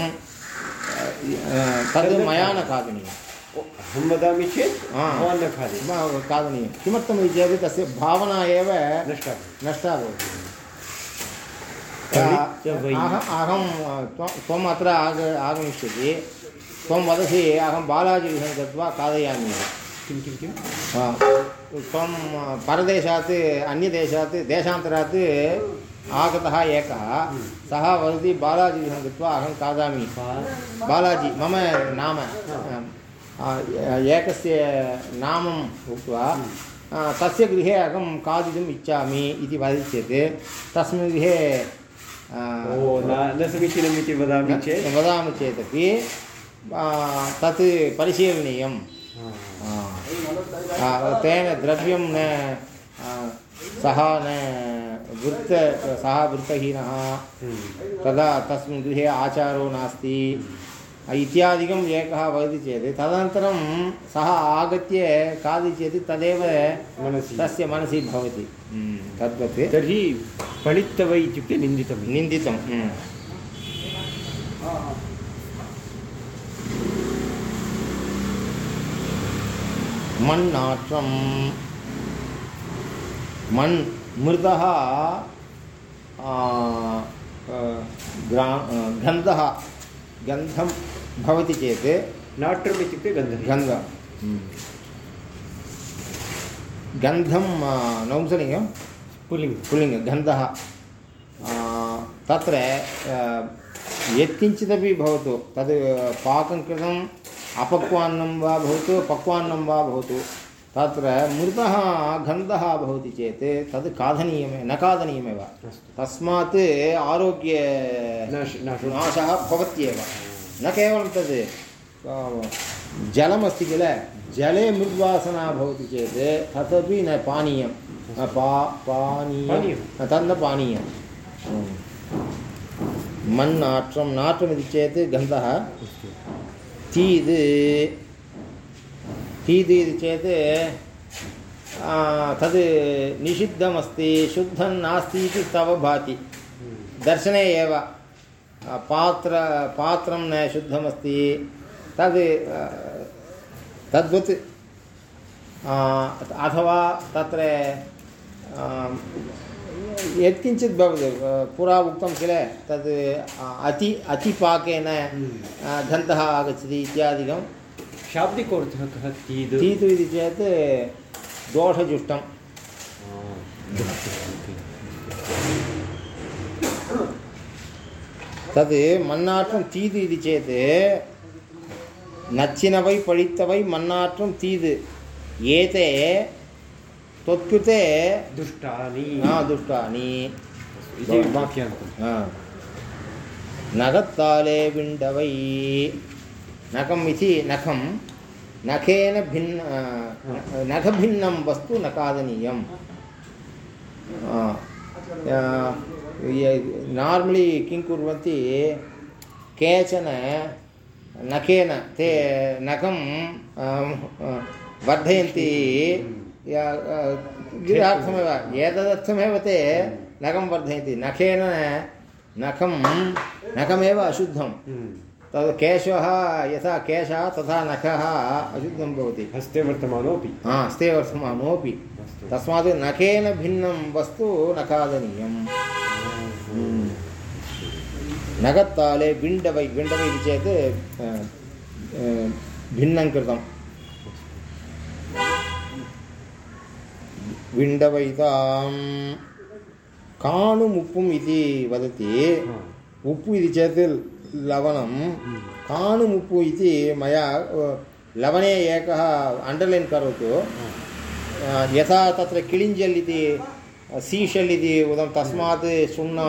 तद् मया न खादनीयम् अहं वदामि चेत्। भवान् न खादति म- खादनीयं चेत् तस्य भावना एव नष्टा नष्टा भवति अहं त्वम् अत्र आग आगमिष्यति। त्वं वदसि अहं बालाजीगृहं गत्वा खादयामि। किं किं किं? हा. त्वं परदेशात् अन्यदेशात् देशान्तरात् आगतः एकः। सः वदति बालाजीगृहं गत्वा अहं खादामि। बालाजी मम नाम। एकस्य नामम् उक्त्वा आ, तस्य गृहे अहं खादितुम् इच्छामि इति वदति चेत् तस्मिन् गृहे न समीचीनम् इति वदामि चेत्? वदामि चेदपि तत् परिशीलनीयं तेन द्रव्यं न सः न वृत्त सः वृत्तहीनः। हम्म। तदा तस्मिन् गृहे आचारो नास्ति। इत्यादिकम् एकः वदति चेत् तदनन्तरं सः आगत्य खादति चेत् तदेव मनसि। तस्य मनसि भवति। तद्वत् तर्हि पठितवै इत्युक्ते निन्दितं निन्दितं हम्म। मण्णाற்றं मण् मृदः ग्रा गन्धः गन्धं भवति चेत् नाट्यम् इत्युक्ते गन्धः। गन्ध गन्धं आ, नौंसलिङ्गं पुल्लिङ्गं। पुल्लिङ्गं गन्धः। तत्र यत्किञ्चिदपि भवतु तद् पाकं कृतम् अपक्वान्नं वा भवतु पक्वान्नं वा भवतु तत्र मृतः गन्धः भवति चेत् तद् खादनीयमेव न खादनीयमेव। तस्मात् आरोग्य नाशः भवत्येव। न केवलं तद् जलमस्ति किल? जले मृद्वासना भवति चेत् तदपि न पानीयं पा पानीयं तन्न पानीयं हम्म। मन् नाट्रं नाट्रमिति चेत् गन्धः तीद् तीद् इति चेत् तद् निषिद्धमस्ति शुद्धं नास्ति इति तव भाति। दर्शने एव। पात्र पात्रं न शुद्धमस्ति। तद् तद्वत् अथवा तत्र यत्किञ्चित् भवति पुरा उक्तं किल? तद् अति अतिपाकेन आ, गन्धः आगच्छति इत्यादिकं। शाब्दिकोऽर्थः कः तीद् तीतु इति चेत् दोषजुष्टं। தது மண்ணாற்றும் தீது இது சேது. நச்சினவை பழித்தவை மண்ணாற்றும் தீது. ஏதே தொத்குதே துஷ்டானி ஆ துஷ்டானி ஆ. நகத்தாலே விண்டவை. நகம் இது நகம். நகேன பின்ன நகபின்னம் வஸ்து நகாதனீயம். नार्मलि किं कुर्वन्ति? केचन नखेन ते नखं अं, वर्धयन्ति। या- अ, गृहार्थमेव एतदर्थमेव ते नखं वर्धयन्ति। नखेन नखं नखमेव अशुद्धं। तद् केशः यथा केशः तथा नखः अशुद्धं भवति। हस्ते वर्तमानोऽपि। हा हस्ते वर्तमानोऽपि। अस्तु तस्मात् नखेन भिन्नं वस्तु न खादनीयम् हम्म। नखत्ताले बिण्डवै बिण्डवै इति चेत् अ, अ, भिन्नं कृतं विण्डवैतां काणुमुप्पुम् इति वदति हा। उप्पु इति चेत् लवणं काणुमुप्पु इति मया अ, लवणे एकः अण्डर्लैन् करोतु अ, यथा तत्र किळिञ्जल् इति सीशल् इति उदं तस्मात् सुण्ण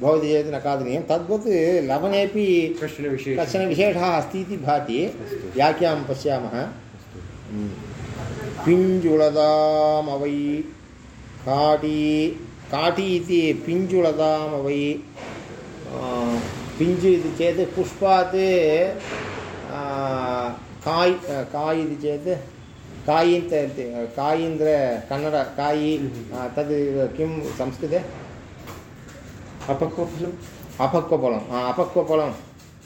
भवति चेत् न खादनीयं तद्वत् लवणेपि कश्चन विशेषः कश्चन विशेषः अस्ति इति भाति। व्याख्यां पश्यामः पिञ्जुळदामवै काटी काटी इति पिञ्जुळदामवै पिञ्जु इति चेत् पुष्पात् काय् काय् इति चेत् कायिन्त कायीन्द्र कन्नड कायि तद् किं संस्कृते अपक्वफलम् अपक्वफलम् आ, अपक्वफलं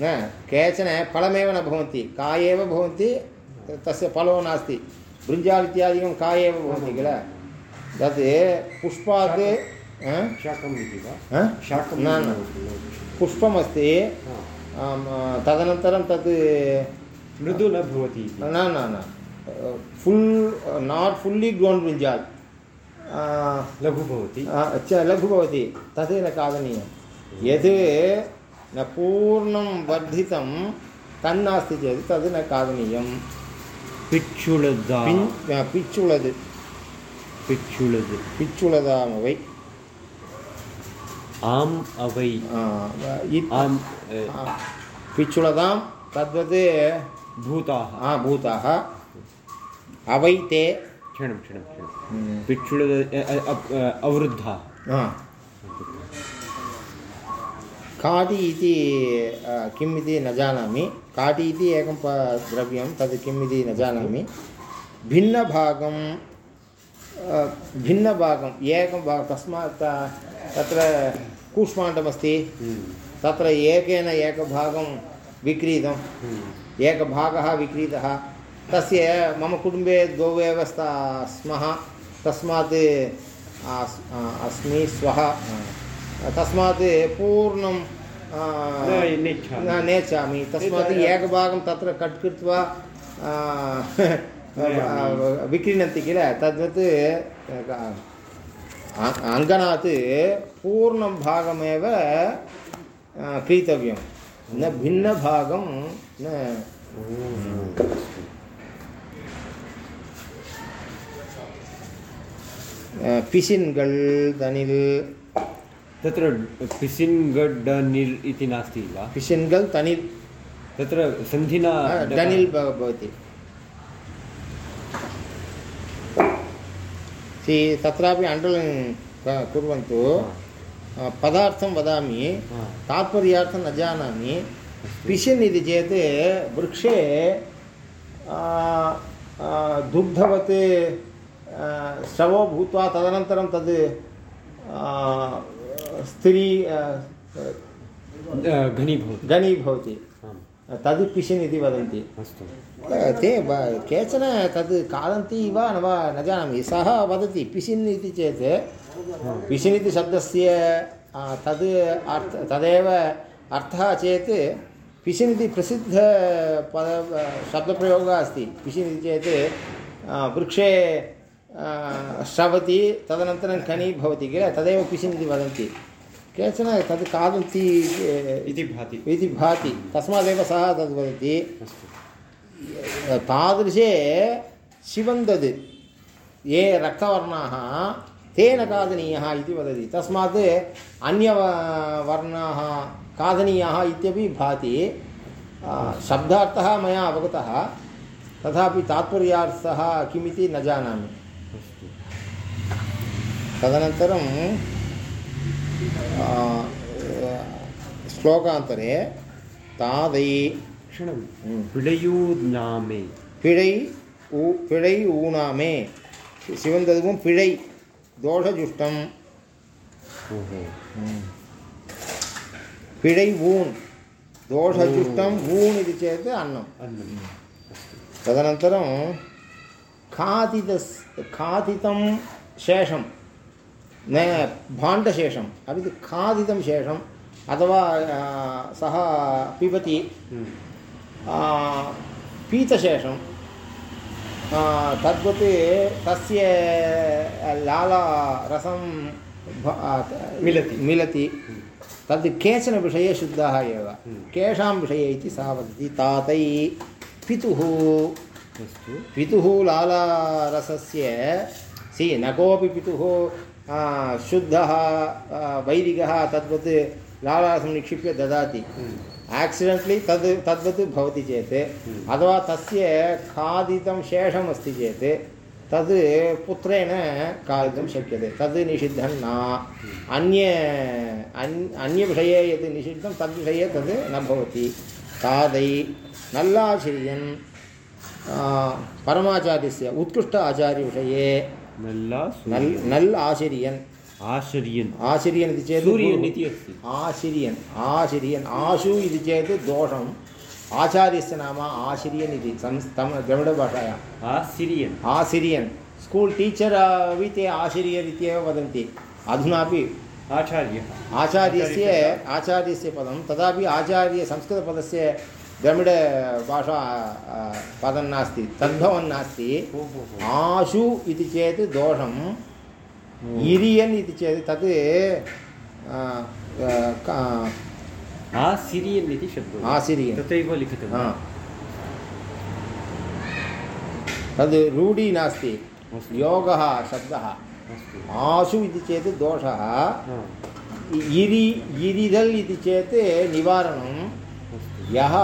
न केचन फलमेव न भवन्ति काय एव भवन्ति तस्य फलो नास्ति बृञ्जाल् इत्यादिकं काय एव भवन्ति किल तत् पुष्पात्? शाकम् इति वा? शाकं न न पुष्पमस्ति हा। तदनन्तरं तत् मृदु न भवति न न न फुल् नाट् फुल्लि ग्रोन् बृञ्जाल् लघु भवति। च लघु भवति। न खादनीयं यद् न पूर्णं वर्धितं तन्नास्ति चेत् तद् न खादनीयं आ, पिच्चुळद् पिच्छुळद्। पिच्चुळदामवै आम् अवै। आम् पिच्चुळदां तद्वत् भूताः। भूताः। अवै ते क्षणं क्षणं क्षणं। हम्म, पिच्छुळद अ- अ- अ- अवरुद्धाः। काटि इति किम् इति न जानामि। काटि इति एकं प द्रव्यं तद् किम् इति न जानामि। भिन्नभागं आ, भिन्नभागम् एकं भागं तस्मात् आ, तत्र कूष्माण्डमस्ति। हम्म, तत्र एकेन एकभागं विक्रीतं। हम्म, एकभागः विक्रीतः। तस्य मम कुटुम्बे द्वौ एव स्मः। तस्मात् अस्मि स्वः। तस्मात् पूर्णं न नेच्छामि। तस्मात् एकभागं तत्र कट् कृत्वा विक्रीणन्ति किल? तद्वत् अ- अङ्गणात् पूर्णं भागमेव क्रीतव्यं। न भिन्नभागं न ओ, आ, पिसिन्गल् तनिल् तत्र पिसिन्गड्डनिल् इति नास्ति वा? पिसिन्गल् तनिल् तत्र सन्धिना डनिल् भवति. सि तत्रापि अण्डर्लैन् कुर्वन्तु. पदार्थं वदामि तात्पर्यार्थं न जानामि. पिशिन् इति चेत् वृक्षे दुग्धवत् स्रवो भूत्वा तदनन्तरं तद् स्त्री घनीभवति घनीभवति तद् पिशिन् इति वदन्ति। अस्तु। ते केचन तद् खादन्ति वा न वा न जानामि। सः वदति पिशिन् इति चेत् पिशिन् इति शब्दस्य तद् अर्थ तदेव अर्थः चेत् पिशिन् इति प्रसिद्ध पद शब्दप्रयोगः अस्ति। पिशिन् इति चेत् वृक्षे श्रवति तदनन्तरं खनी भवति किल तदेव पिशिन् इति वदन्ति केचन तद् खादन्ति इति भाति इति भाति तस्मादेव सः तद् वदति तादृशे शिवन्दद् ये रक्तवर्णाः तेन खादनीयः इति वदति तस्मात् अन्यवर्णाः खादनीयाः इत्यपि भाति शब्दार्थः मया अवगतः तथापि तात्पर्यार्थः किमिति न जानामि तदनन्तरं आ, श्लोकान्तरे तादै क्षणं ம். பிழையூர்நாமே பிழை ஊ பிழை ஊனாமே சிவந்ததுவும் பிழை தோஷஜுஷ்டம் ओहो பிழை ஊன் தோஷஜுஷ்டம் ஊன் இது चेत् अन्नम् अन्नं तदनन्तरं खादितस् खादितं शेषं न भाण्डशेषम् अपि तु खादितं शेषम् अथवा सः पिबति हम्म, पीतशेषं तद्वत् तस्य लालारसं मिलति। मिलति। तद् केचन विषये शुद्धाः एव। हम्म। केषां विषये इति सः वदति तातै। पितुः। पितुः लालारसस्य सि न कोऽपि पितुः। शुद्धः आ, वैदिकः तद्वत् लालारसं निक्षिप्य ददाति हम्म, आक्सिडेण्ट्लि तद् तद्वत् भवति चेत् हम्म। अथवा तस्य खादितं शेषमस्ति चेत् तद् पुत्रेण खादितुं शक्यते तद् निषिद्धं न अन्य अन् अन्यविषये यत् निषिद्धं तद्विषये तद् न भवति तादै नल्लाचिर्यन् परमाचार्यस्य उत्कृष्ट आचार्यविषये नल्ला नल् नल् आचिर्यन् आश्चर्यन् आचिर्यन् इति चेत् सूर्यन् इति अस्ति आशिर्यन् आशिर्यन् आशु इति चेत् दोषम् आचार्यस्य नाम आशिर्यन् इति संस् तम द्रविडभाषायाम् आसिरियन् आसिरियन् स्कूल् टीचर् अपि ते आशिर्यन् इत्येव वदन्ति अधुनापि आचार्यः आचार्यस्य आचार्यस्य पदं तथापि आचार्य संस्कृतपदस्य द्रविडभाषा अ, पदं नास्ति तद्भवन् नास्ति। ओ हो हो। आशु इति चेत् दोषम् इरियन् इति चेत् तत् अ, अ, क- आसिरियन् इति शब्दः। आसिरियन्। तथैव लिखितं। हा। तद् रूढी नास्ति अस्तु। योगः शब्दः। अस्तु। आशु इति चेत् दोषः हा, इरि इरिदल् इति चेत् निवारणं अस्तु यः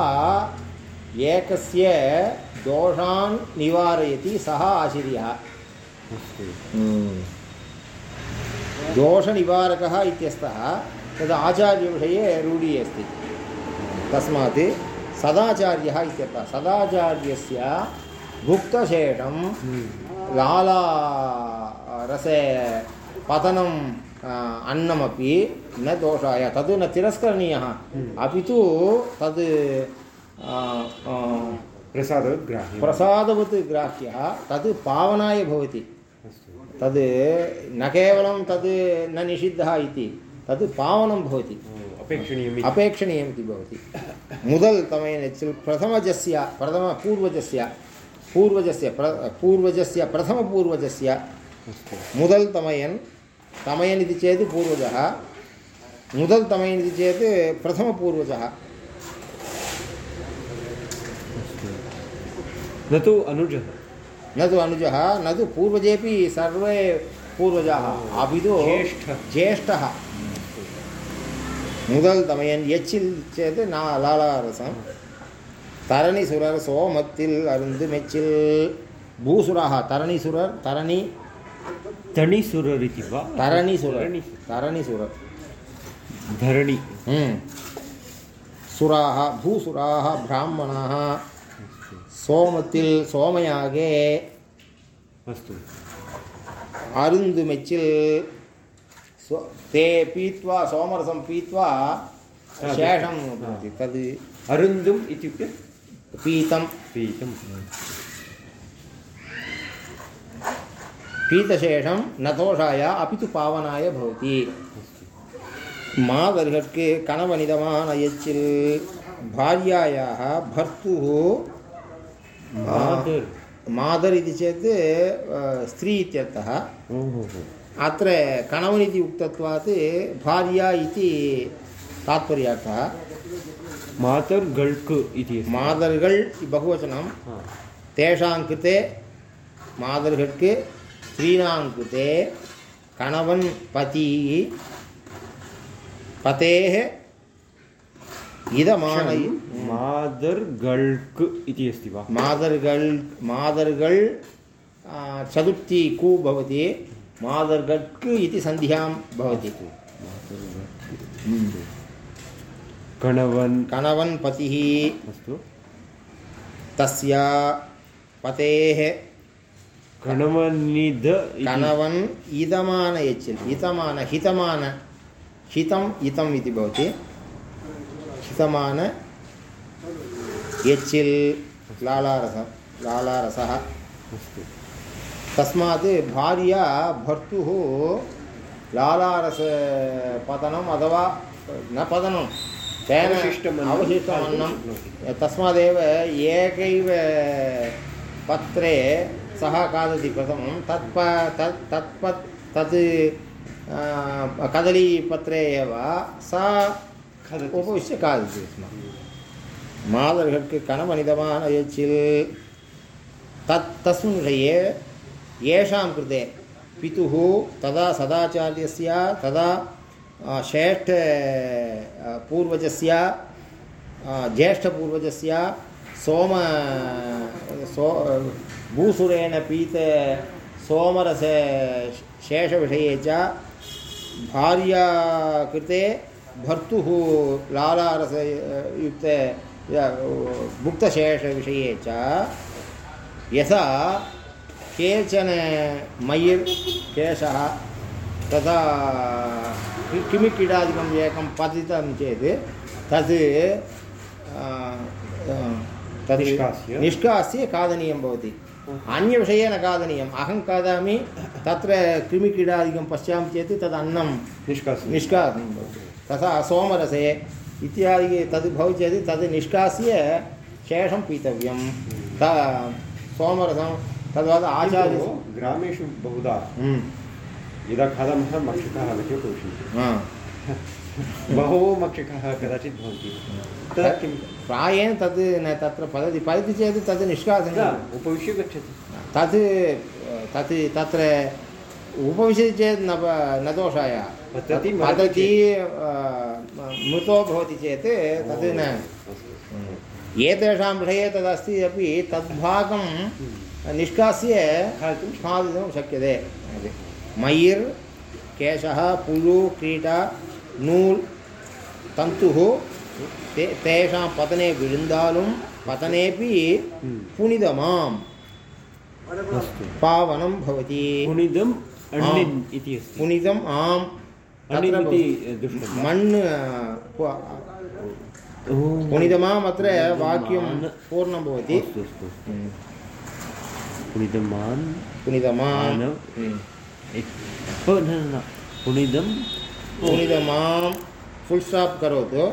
एकस्य दोषान् निवारयति सः आश्चर्यः अस्तु। दोषनिवारकः इत्यस्तः तद् आचार्यविषये रूढी अस्ति। तस्मात् सदाचार्यः इत्यर्थः सदाचार्यस्य भुक्तशेषं हम्म, लाला रसे पतनम् आ, अन्नमपि न दोषाय तद् न तिरस्करणीयः। अपि तु तद् आ, प्रसादग्राह्यं प्रसादवत् ग्राह्यः तद् पावनाय भवति। तद् न केवलं तद् न निषिद्धः इति तद् पावनं भवति। अपेक्षणीयम् अपेक्षणीयम् इति भवति। मुदल् तमेन प्रथमजस्य प्रथमपूर्वजस्य पूर्वजस्य प्र पूर्वजस्य प्रथमपूर्वजस्य मुदल् तमयन् तमयन् इति चेत् पूर्वजः मुदल् तमयन् इति चेत् प्रथमपूर्वजः अस्तु न तु अनुजः न तु अनुजः न तु पूर्वजेपि सर्वे पूर्वजाः अपि तु ज्येष्ठः। ज्येष्ठः मुदल् तमयन् यच्चिल् चेत् न लालारसं தரணிசுரர் சோமத்தில் அருந்து மெச்சில் பூசுராக தரணிசுரர் தரணி ತಣಿಸುರರ್ ಇತಿ ವಾ ತರಣಿಸುರ ತರಣಿಸುರ धरणी ಸುರಾಹ ಭೂಸುರಾಹ ಬ್ರಾಹ್ಮಣಾಹ ಸೋಮತಿಲ್ ಸೋಮಯಾಗೆ ಅಸ್ತು ಅರುಂದು ಮೆಚ್ಚಿಲ್ सो ते पीत्वा सोमरसं पीत्वा शेषं भवति तद् अरुन्धुम् इत्युक्ते पीतं पीतं पीतशेषं न दोषाय अपि तु पावनाय भवति। मादर्हट्के कणवनिदमान यच्चिल् भार्यायाः भर्तुः मादर् इति चेत् स्त्री इत्यर्थः। अत्र कणवनिति उक्तत्वात् भार्या इति तात्पर्यार्थः। मातर्गल्क् इति मादर्गळ् बहुवचनं। तेषां कृते मादर्हट्के स्त्रीणां कृते कणवन् पति पतेः इदमान मादर् गल्क् इति अस्ति वा? मादर्गळ् आ, चतुर्थी कु भवति मादर्गट् इति सन्ध्यां भवति कणवन् कणवन् पतिः अस्तु। तस्य पतेः इति कणवन् इदमान यच्चिल् इतमान हितमान हितम् इतम् इति भवति हितमान यच्चिल् लालारस लालारसः अस्तु तस्मात् भार्या भर्तुः लालारसपतनम् अथवा न पतनं तेन अवशिष्टमन्नं तस्मादेव एकैव पत्रे सः खादति प्रथमं तत् तत् तत्पत् तत् कदलीपत्रे एव सा उपविश्य खादति स्म। मादर्घट् कणमनिदमान यच्चिल् तत् तस्मिन् विषये येषां कृते पितुः तदा सदाचार्यस्य तदा श्रेष्ठ पूर्वजस्य ज्येष्ठपूर्वजस्य सोम सो भूसुरेण पीत सोमरस शेषविषये च भार्या कृते भर्तुः लालारसयुक्त भुक्तशेषविषये च यथा केचन मयिर् केशः तथा किमिक्रीडादिकम् एकं पतितं चेत् तत् तत् निष्कास्य? निष्कास्य खादनीयं भवति अन्यविषये न खादनीयम् अहं खादामि तत्र कृमिकीडादिकं पश्यामि चेत् तद् अन्नं निष्कासनं निष्कासनं भवति। तथा सोमरसे इत्यादि तद् भवति चेत् तद् निष्कास्य शेषं पीतव्यं। त सोमरसं तद्वत् आचार्य ग्रामेषु बहुधा हम्म, यदा खादामः मक्षकाः हा। बहवो मक्षकाः कदाचित् भवन्ति तदा किं प्रायेण तद् न तत्र पतति पतति चेत् तद् उपविश्य गच्छति। तत् तत् तत्र उपविशति चेत् न न दोषाय। पतति, पतति मृतो भवति चेत् तद् न। एतेषां विषये तदस्ति अपि तद्भागं निष्कास्य खादितुं शक्यते। मयिर् केशः पुलु कीटा नूल तंतु தே தேஷாம் पतने விழுந்தாலும் பதனேபி புனிதமாம் पावनं भवति। इति अस्ति। पुनिदम् आम्। मण् पुनिदमाम् अत्र वाक्यं पूर्णं भवति। पुनिदमान्। पुनिदमान्। पुनिदमां फुल् स्टाप् करोतु।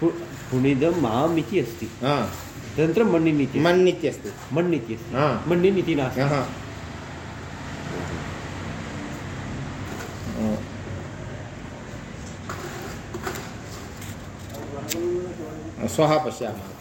पु- पुनिदं माम् इति अस्ति। हा। तदनन्तरं मण्ಣಿन् इति मण् इत्यस्ति मण् इति अस्ति। हा। मण्ಣಿन् इति नास्ति। हा। श्वः पश्यामः।